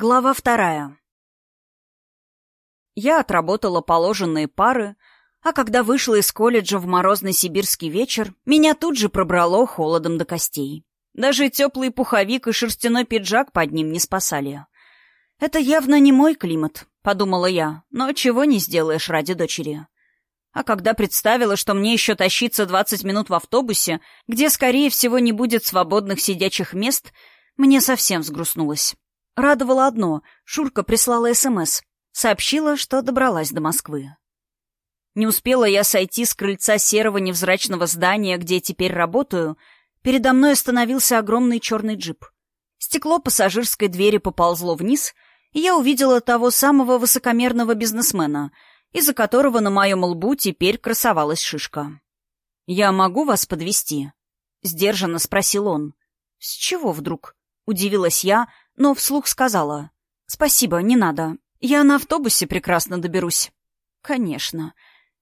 Глава вторая. Я отработала положенные пары, а когда вышла из колледжа в морозный сибирский вечер, меня тут же пробрало холодом до костей. Даже теплый пуховик и шерстяной пиджак под ним не спасали. «Это явно не мой климат», — подумала я, но чего не сделаешь ради дочери. А когда представила, что мне еще тащиться 20 минут в автобусе, где, скорее всего, не будет свободных сидячих мест, мне совсем взгрустнулось. Радовало одно — Шурка прислала СМС. Сообщила, что добралась до Москвы. Не успела я сойти с крыльца серого невзрачного здания, где теперь работаю, передо мной остановился огромный черный джип. Стекло пассажирской двери поползло вниз, и я увидела того самого высокомерного бизнесмена, из-за которого на моем лбу теперь красовалась шишка. «Я могу вас подвести? сдержанно спросил он. «С чего вдруг?» — удивилась я, но вслух сказала. «Спасибо, не надо. Я на автобусе прекрасно доберусь». «Конечно.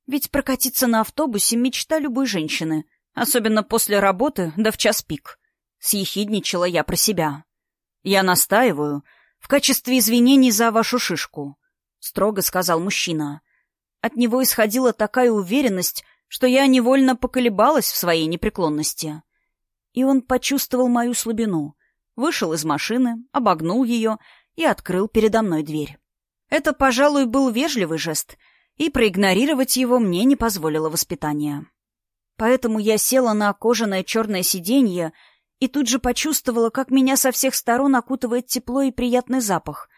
Ведь прокатиться на автобусе — мечта любой женщины, особенно после работы, да в час пик». Съехидничала я про себя. «Я настаиваю в качестве извинений за вашу шишку», — строго сказал мужчина. От него исходила такая уверенность, что я невольно поколебалась в своей непреклонности. И он почувствовал мою слабину — вышел из машины, обогнул ее и открыл передо мной дверь. Это, пожалуй, был вежливый жест, и проигнорировать его мне не позволило воспитание. Поэтому я села на кожаное черное сиденье и тут же почувствовала, как меня со всех сторон окутывает тепло и приятный запах,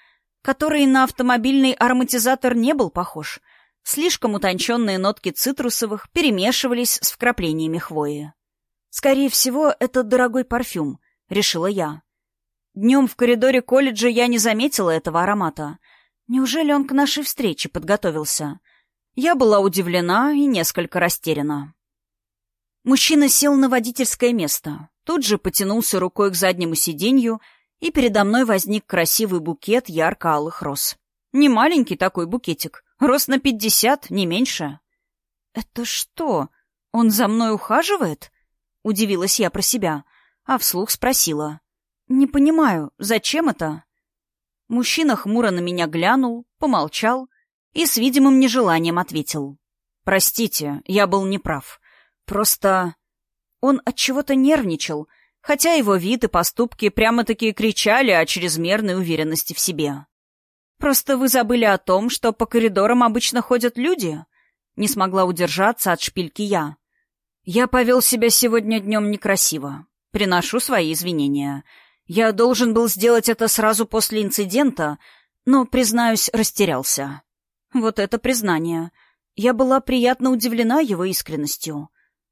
который на автомобильный ароматизатор не был похож. Слишком утонченные нотки цитрусовых перемешивались с вкраплениями хвои. «Скорее всего, это дорогой парфюм», — решила я. Днем в коридоре колледжа я не заметила этого аромата. Неужели он к нашей встрече подготовился? Я была удивлена и несколько растеряна. Мужчина сел на водительское место, тут же потянулся рукой к заднему сиденью, и передо мной возник красивый букет ярко-алых роз. Не маленький такой букетик, рост на пятьдесят, не меньше. «Это что, он за мной ухаживает?» — удивилась я про себя, а вслух спросила. «Не понимаю, зачем это?» Мужчина хмуро на меня глянул, помолчал и с видимым нежеланием ответил. «Простите, я был неправ. Просто...» Он от чего-то нервничал, хотя его вид и поступки прямо-таки кричали о чрезмерной уверенности в себе. «Просто вы забыли о том, что по коридорам обычно ходят люди?» Не смогла удержаться от шпильки я. «Я повел себя сегодня днем некрасиво. Приношу свои извинения. Я должен был сделать это сразу после инцидента, но, признаюсь, растерялся. Вот это признание. Я была приятно удивлена его искренностью.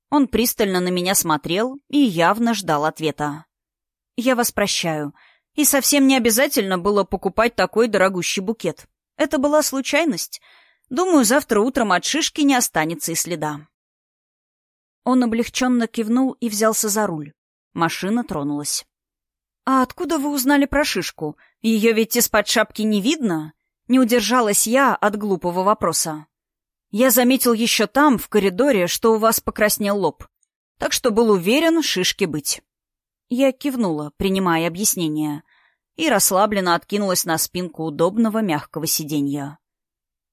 Он пристально на меня смотрел и явно ждал ответа. «Я вас прощаю. И совсем не обязательно было покупать такой дорогущий букет. Это была случайность. Думаю, завтра утром от шишки не останется и следа». Он облегченно кивнул и взялся за руль. Машина тронулась. «А откуда вы узнали про шишку? Ее ведь из-под шапки не видно?» Не удержалась я от глупого вопроса. «Я заметил еще там, в коридоре, что у вас покраснел лоб. Так что был уверен, шишки быть». Я кивнула, принимая объяснение, и расслабленно откинулась на спинку удобного мягкого сиденья.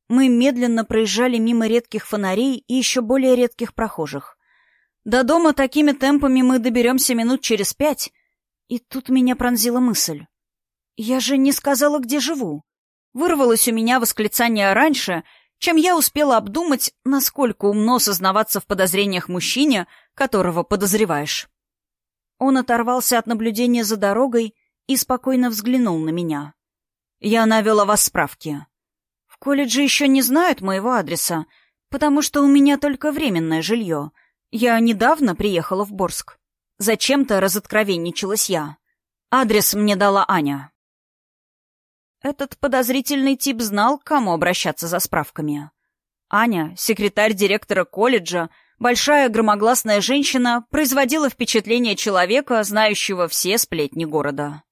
Мы медленно проезжали мимо редких фонарей и еще более редких прохожих. До дома такими темпами мы доберемся минут через пять, и тут меня пронзила мысль. «Я же не сказала, где живу». Вырвалось у меня восклицание раньше, чем я успела обдумать, насколько умно сознаваться в подозрениях мужчине, которого подозреваешь. Он оторвался от наблюдения за дорогой и спокойно взглянул на меня. «Я навела вас справки. В колледже еще не знают моего адреса, потому что у меня только временное жилье. Я недавно приехала в Борск». Зачем-то разоткровенничалась я. Адрес мне дала Аня. Этот подозрительный тип знал, к кому обращаться за справками. Аня, секретарь директора колледжа, большая громогласная женщина, производила впечатление человека, знающего все сплетни города.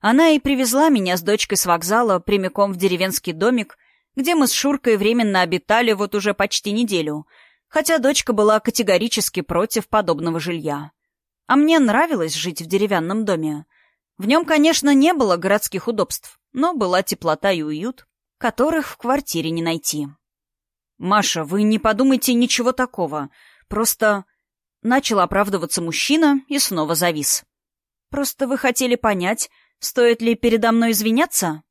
Она и привезла меня с дочкой с вокзала прямиком в деревенский домик, где мы с Шуркой временно обитали вот уже почти неделю, хотя дочка была категорически против подобного жилья. А мне нравилось жить в деревянном доме. В нем, конечно, не было городских удобств, но была теплота и уют, которых в квартире не найти. «Маша, вы не подумайте ничего такого. Просто...» Начал оправдываться мужчина и снова завис. «Просто вы хотели понять, стоит ли передо мной извиняться?»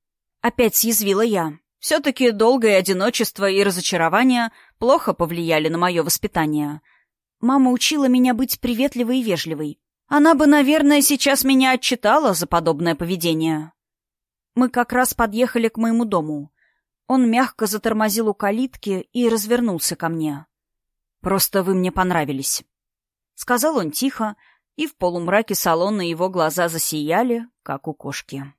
Опять съязвила я. Все-таки долгое одиночество и разочарование плохо повлияли на мое воспитание. Мама учила меня быть приветливой и вежливой. Она бы, наверное, сейчас меня отчитала за подобное поведение. Мы как раз подъехали к моему дому. Он мягко затормозил у калитки и развернулся ко мне. «Просто вы мне понравились», — сказал он тихо, и в полумраке салона его глаза засияли, как у кошки.